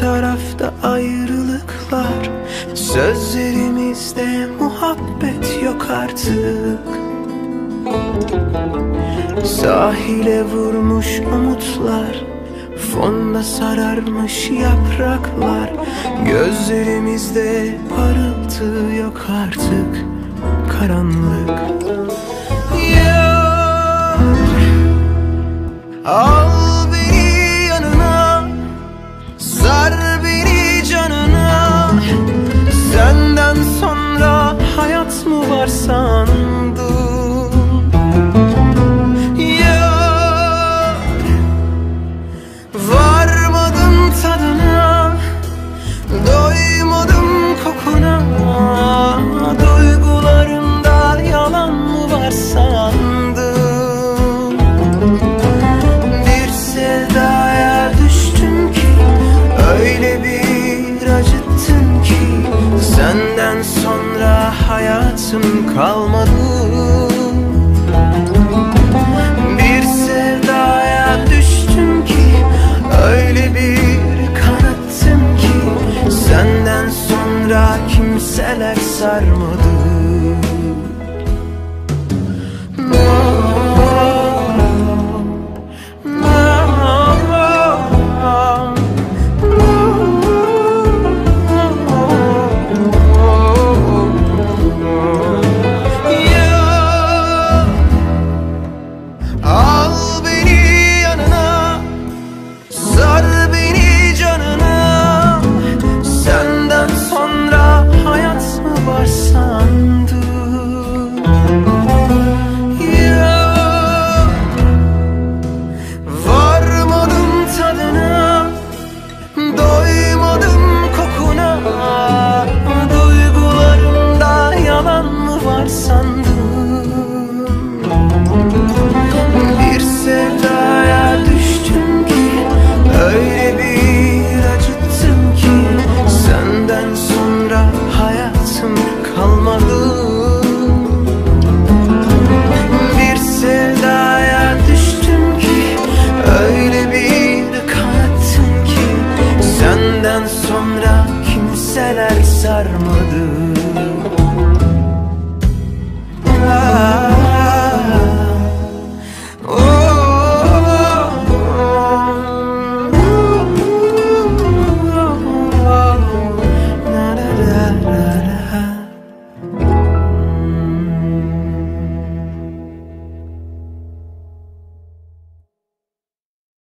tarafta ayrılıklar. Sözlerimizde muhabbet yok artık. Sahile vurmuş umutlar Fonda sararmış yapraklar. Gözlerimizde parıltı yok artık Karanlık. Yar Al Sonra hayatım kalmadı. Bir sevdaya düştüm ki Öyle bir kanattım ki Senden sonra kimseler sarmadı sarmadı